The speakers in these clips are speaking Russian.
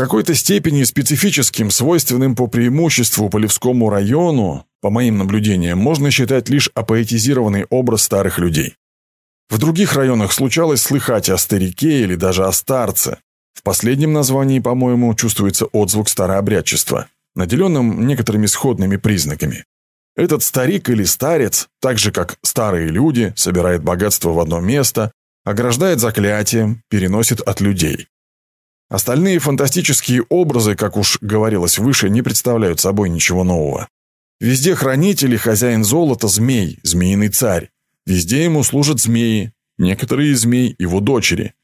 какой-то степени специфическим, свойственным по преимуществу Полевскому району, по моим наблюдениям, можно считать лишь апоэтизированный образ старых людей. В других районах случалось слыхать о старике или даже о старце. В последнем названии, по-моему, чувствуется отзвук старообрядчества, наделенным некоторыми сходными признаками. Этот старик или старец, так же как старые люди, собирает богатство в одно место, ограждает заклятием, переносит от людей. Остальные фантастические образы, как уж говорилось выше, не представляют собой ничего нового. Везде хранитель и хозяин золота – змей, змеиный царь. Везде ему служат змеи, некоторые змей – его дочери.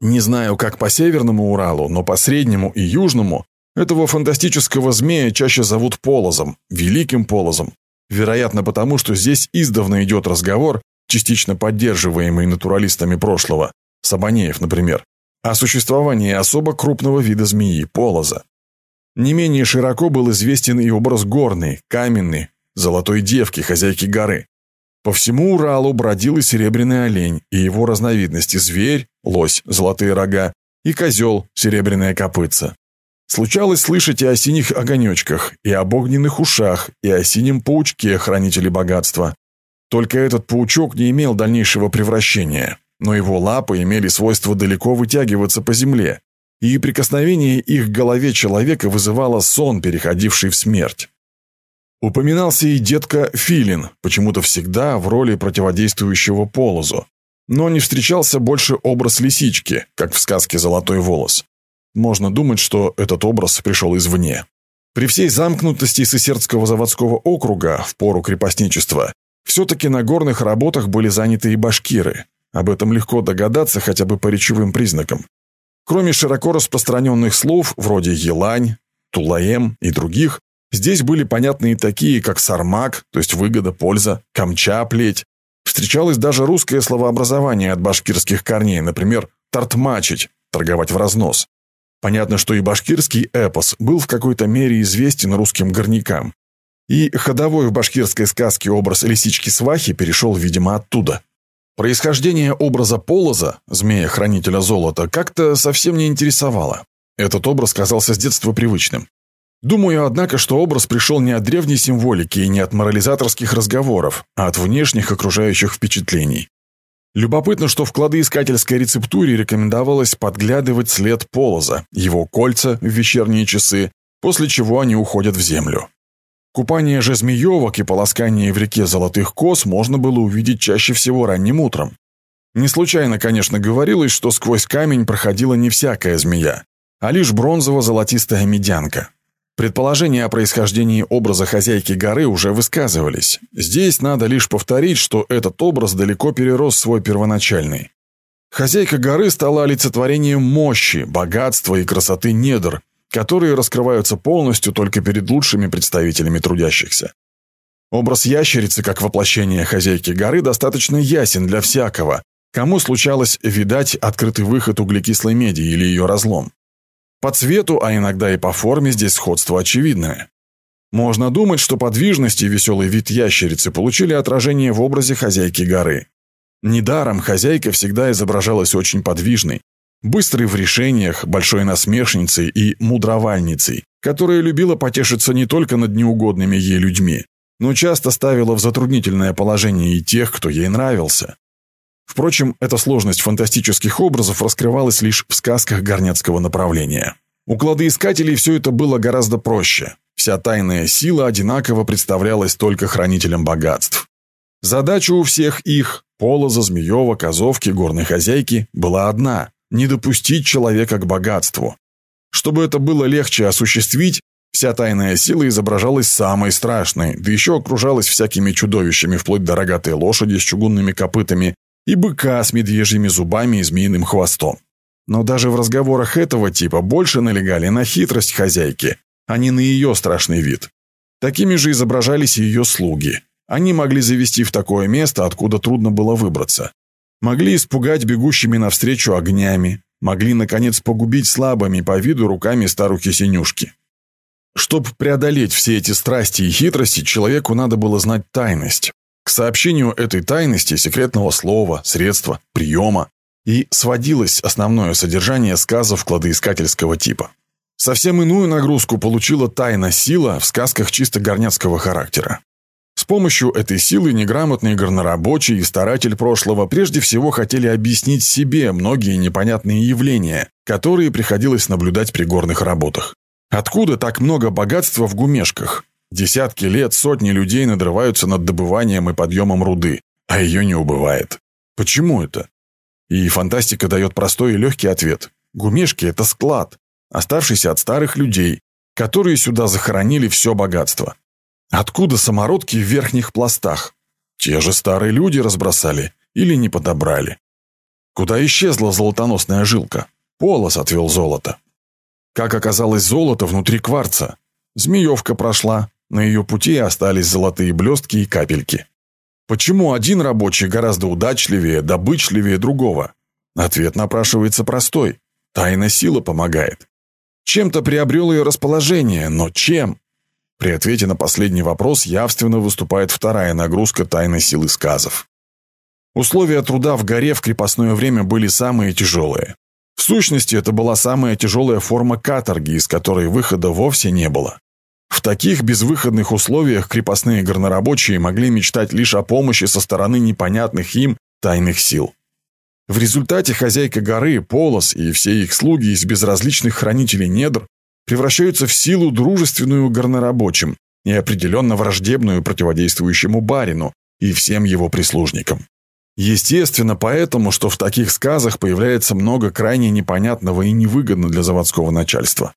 Не знаю, как по Северному Уралу, но по Среднему и Южному этого фантастического змея чаще зовут Полозом, Великим Полозом. Вероятно, потому что здесь издавна идет разговор, частично поддерживаемый натуралистами прошлого, Сабанеев, например, о существовании особо крупного вида змеи – полоза. Не менее широко был известен и образ горной, каменной, золотой девки, хозяйки горы. По всему Уралу бродил и серебряный олень, и его разновидности – зверь, лось, золотые рога, и козел, серебряная копытца. Случалось слышать и о синих огонечках, и об огненных ушах, и о синем паучке, хранителе богатства. Только этот паучок не имел дальнейшего превращения но его лапы имели свойство далеко вытягиваться по земле, и прикосновение их к голове человека вызывало сон, переходивший в смерть. Упоминался и детка Филин, почему-то всегда в роли противодействующего полозу, но не встречался больше образ лисички, как в сказке «Золотой волос». Можно думать, что этот образ пришел извне. При всей замкнутости Сысердского заводского округа в пору крепостничества все-таки на горных работах были заняты и башкиры, об этом легко догадаться хотя бы по речевым признакам. Кроме широко распространенных слов, вроде «елань», «тулаем» и других, здесь были понятны и такие, как «сармак», то есть выгода, польза, «камча», «плеть». Встречалось даже русское словообразование от башкирских корней, например, «тартмачить», торговать в разнос. Понятно, что и башкирский эпос был в какой-то мере известен русским горнякам. И ходовой в башкирской сказке образ лисички-свахи перешел, видимо, оттуда. Происхождение образа Полоза, змея-хранителя золота, как-то совсем не интересовало. Этот образ казался с детства привычным. Думаю, однако, что образ пришел не от древней символики и не от морализаторских разговоров, а от внешних окружающих впечатлений. Любопытно, что в кладоискательской рецептуре рекомендовалось подглядывать след полоза, его кольца в вечерние часы, после чего они уходят в землю. Купание же змеевок и полоскание в реке золотых коз можно было увидеть чаще всего ранним утром. Не случайно, конечно, говорилось, что сквозь камень проходила не всякая змея, а лишь бронзово-золотистая медянка. Предположения о происхождении образа хозяйки горы уже высказывались. Здесь надо лишь повторить, что этот образ далеко перерос свой первоначальный. Хозяйка горы стала олицетворением мощи, богатства и красоты недр, которые раскрываются полностью только перед лучшими представителями трудящихся. Образ ящерицы как воплощение хозяйки горы достаточно ясен для всякого, кому случалось видать открытый выход углекислой меди или ее разлом. По цвету, а иногда и по форме здесь сходство очевидное. Можно думать, что подвижность и веселый вид ящерицы получили отражение в образе хозяйки горы. Недаром хозяйка всегда изображалась очень подвижной, быстрой в решениях, большой насмешницей и мудровальницей, которая любила потешиться не только над неугодными ей людьми, но часто ставила в затруднительное положение и тех, кто ей нравился. Впрочем, эта сложность фантастических образов раскрывалась лишь в сказках горняцкого направления. У кладоискателей все это было гораздо проще. Вся тайная сила одинаково представлялась только хранителям богатств. Задача у всех их, Полоза, Змеева, Козовки, горной хозяйки, была одна не допустить человека к богатству. Чтобы это было легче осуществить, вся тайная сила изображалась самой страшной, да еще окружалась всякими чудовищами, вплоть до рогатой лошади с чугунными копытами и быка с медвежьими зубами и змеиным хвостом. Но даже в разговорах этого типа больше налегали на хитрость хозяйки, а не на ее страшный вид. Такими же изображались и ее слуги. Они могли завести в такое место, откуда трудно было выбраться. Могли испугать бегущими навстречу огнями, могли, наконец, погубить слабыми по виду руками старухи-синюшки. Чтобы преодолеть все эти страсти и хитрости, человеку надо было знать тайность. К сообщению этой тайности, секретного слова, средства, приема, и сводилось основное содержание сказов кладоискательского типа. Совсем иную нагрузку получила тайна сила в сказках чисто горняцкого характера. Помощью этой силы неграмотные горнорабочие и старатель прошлого прежде всего хотели объяснить себе многие непонятные явления, которые приходилось наблюдать при горных работах. Откуда так много богатства в гумешках? Десятки лет сотни людей надрываются над добыванием и подъемом руды, а ее не убывает. Почему это? И фантастика дает простой и легкий ответ. Гумешки – это склад, оставшийся от старых людей, которые сюда захоронили все богатство. Откуда самородки в верхних пластах? Те же старые люди разбросали или не подобрали. Куда исчезла золотоносная жилка? Полос отвел золото. Как оказалось золото внутри кварца? Змеевка прошла, на ее пути остались золотые блестки и капельки. Почему один рабочий гораздо удачливее, добычливее другого? Ответ напрашивается простой. Тайна сила помогает. Чем-то приобрел ее расположение, но чем? При ответе на последний вопрос явственно выступает вторая нагрузка тайной силы сказов. Условия труда в горе в крепостное время были самые тяжелые. В сущности, это была самая тяжелая форма каторги, из которой выхода вовсе не было. В таких безвыходных условиях крепостные горнорабочие могли мечтать лишь о помощи со стороны непонятных им тайных сил. В результате хозяйка горы, Полос и все их слуги из безразличных хранителей недр превращаются в силу дружественную горнорабочим и определенно враждебную противодействующему барину и всем его прислужникам. Естественно, поэтому, что в таких сказах появляется много крайне непонятного и невыгодно для заводского начальства.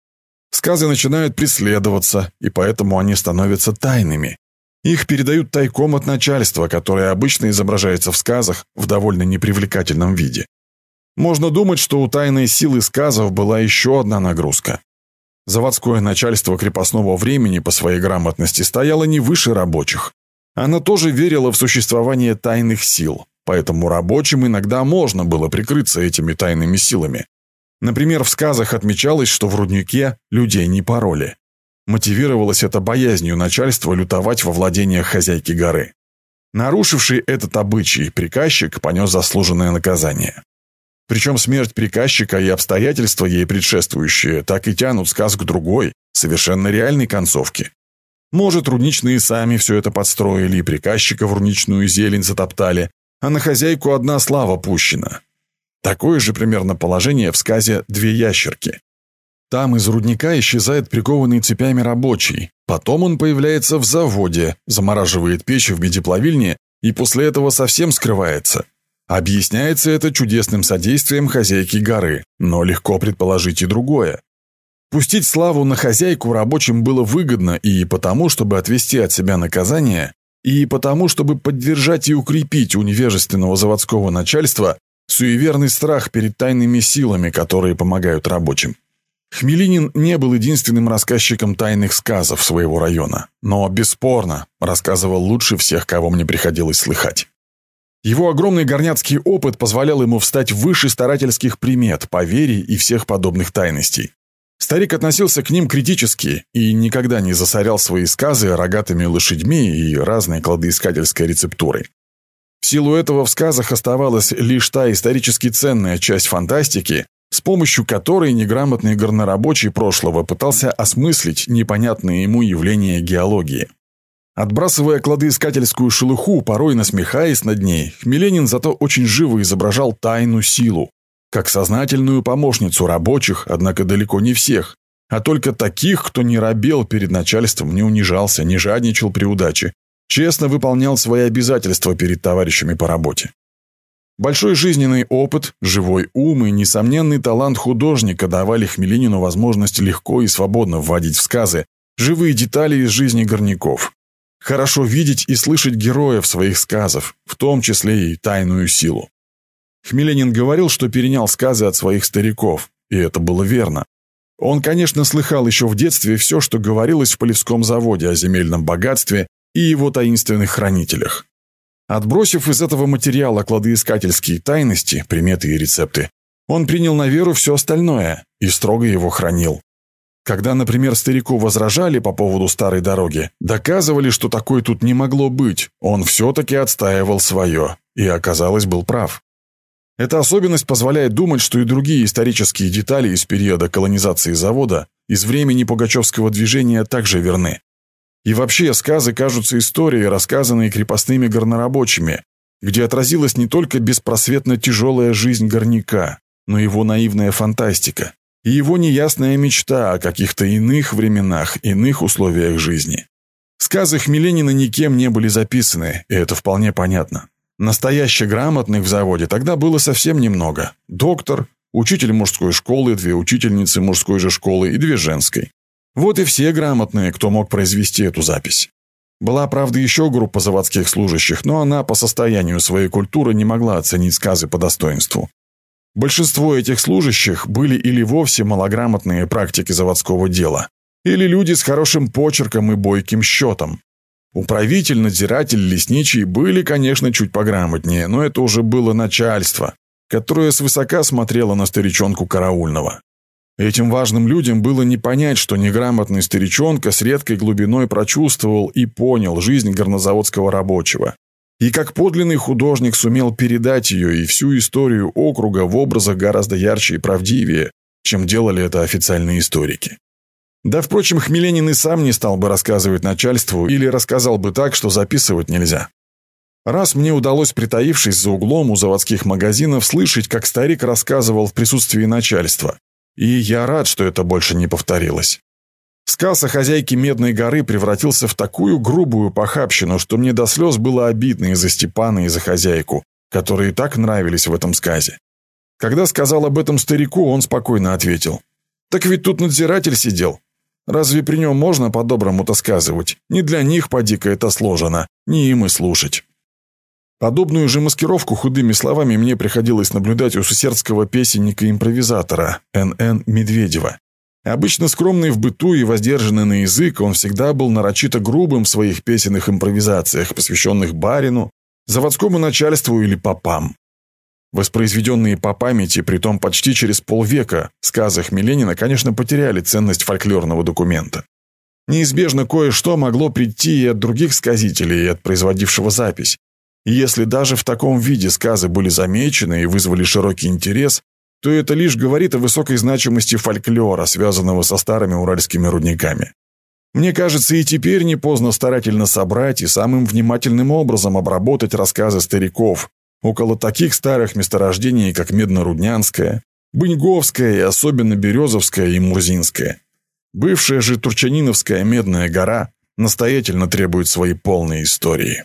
Сказы начинают преследоваться, и поэтому они становятся тайными. Их передают тайком от начальства, которое обычно изображается в сказах в довольно непривлекательном виде. Можно думать, что у тайной силы сказов была еще одна нагрузка. Заводское начальство крепостного времени по своей грамотности стояло не выше рабочих. Оно тоже верило в существование тайных сил, поэтому рабочим иногда можно было прикрыться этими тайными силами. Например, в сказах отмечалось, что в руднике людей не пороли. Мотивировалось это боязнью начальства лютовать во владениях хозяйки горы. Нарушивший этот обычай приказчик понес заслуженное наказание. Причем смерть приказчика и обстоятельства, ей предшествующие, так и тянут к другой, совершенно реальной концовке. Может, рудничные сами все это подстроили и приказчика в рудничную зелень затоптали, а на хозяйку одна слава пущена. Такое же примерно положение в сказе «Две ящерки». Там из рудника исчезает прикованный цепями рабочий. Потом он появляется в заводе, замораживает печь в медиплавильне и после этого совсем скрывается. Объясняется это чудесным содействием хозяйки горы, но легко предположить и другое. Пустить славу на хозяйку рабочим было выгодно и потому, чтобы отвести от себя наказание, и потому, чтобы поддержать и укрепить у невежественного заводского начальства суеверный страх перед тайными силами, которые помогают рабочим. Хмелинин не был единственным рассказчиком тайных сказов своего района, но, бесспорно, рассказывал лучше всех, кого мне приходилось слыхать. Его огромный горняцкий опыт позволял ему встать выше старательских примет, поверий и всех подобных тайностей. Старик относился к ним критически и никогда не засорял свои сказы рогатыми лошадьми и разной кладоискательской рецептурой. В силу этого в сказах оставалась лишь та исторически ценная часть фантастики, с помощью которой неграмотный горнорабочий прошлого пытался осмыслить непонятные ему явления геологии. Отбрасывая кладоискательскую шелуху, порой насмехаясь над ней, Хмеленин зато очень живо изображал тайну силу, как сознательную помощницу рабочих, однако далеко не всех, а только таких, кто не робел перед начальством, не унижался, не жадничал при удаче, честно выполнял свои обязательства перед товарищами по работе. Большой жизненный опыт, живой ум и несомненный талант художника давали Хмеленину возможность легко и свободно вводить в сказы живые детали из жизни горняков, Хорошо видеть и слышать героев своих сказов, в том числе и тайную силу. Хмеленин говорил, что перенял сказы от своих стариков, и это было верно. Он, конечно, слыхал еще в детстве все, что говорилось в Полевском заводе о земельном богатстве и его таинственных хранителях. Отбросив из этого материала кладоискательские тайности, приметы и рецепты, он принял на веру все остальное и строго его хранил. Когда, например, старику возражали по поводу старой дороги, доказывали, что такой тут не могло быть, он все-таки отстаивал свое, и, оказалось, был прав. Эта особенность позволяет думать, что и другие исторические детали из периода колонизации завода из времени пугачевского движения также верны. И вообще, сказы кажутся историей, рассказанной крепостными горнорабочими, где отразилась не только беспросветно тяжелая жизнь горняка, но его наивная фантастика и его неясная мечта о каких-то иных временах, иных условиях жизни. Сказы Хмеленина никем не были записаны, и это вполне понятно. Настоящих грамотных в заводе тогда было совсем немного. Доктор, учитель мужской школы, две учительницы мужской же школы и две женской. Вот и все грамотные, кто мог произвести эту запись. Была, правда, еще группа заводских служащих, но она по состоянию своей культуры не могла оценить сказы по достоинству. Большинство этих служащих были или вовсе малограмотные практики заводского дела, или люди с хорошим почерком и бойким счетом. Управитель, надзиратель, лесничий были, конечно, чуть пограмотнее, но это уже было начальство, которое свысока смотрело на старичонку караульного. Этим важным людям было не понять, что неграмотный старичонка с редкой глубиной прочувствовал и понял жизнь горнозаводского рабочего, и как подлинный художник сумел передать ее и всю историю округа в образах гораздо ярче и правдивее, чем делали это официальные историки. Да, впрочем, Хмеленин и сам не стал бы рассказывать начальству или рассказал бы так, что записывать нельзя. Раз мне удалось, притаившись за углом у заводских магазинов, слышать, как старик рассказывал в присутствии начальства. И я рад, что это больше не повторилось. Сказ о хозяйке Медной горы превратился в такую грубую похабщину, что мне до слез было обидно из-за Степана и за хозяйку, которые так нравились в этом сказе. Когда сказал об этом старику, он спокойно ответил. «Так ведь тут надзиратель сидел. Разве при нем можно по-доброму-то сказывать? Не для них, поди-ка, это сложено, не им и слушать». Подобную же маскировку худыми словами мне приходилось наблюдать у сусердского песенника-импровизатора Н.Н. Медведева. Обычно скромный в быту и воздержанный на язык, он всегда был нарочито грубым в своих песенных импровизациях, посвященных барину, заводскому начальству или попам. Воспроизведенные по памяти, притом почти через полвека, сказы Хмеленина, конечно, потеряли ценность фольклорного документа. Неизбежно кое-что могло прийти и от других сказителей, и от производившего запись. И если даже в таком виде сказы были замечены и вызвали широкий интерес, то это лишь говорит о высокой значимости фольклора, связанного со старыми уральскими рудниками. Мне кажется, и теперь не поздно старательно собрать и самым внимательным образом обработать рассказы стариков около таких старых месторождений, как Медноруднянское, Быньговское и особенно Березовское и Мурзинское. Бывшая же Турчаниновская Медная гора настоятельно требует своей полной истории.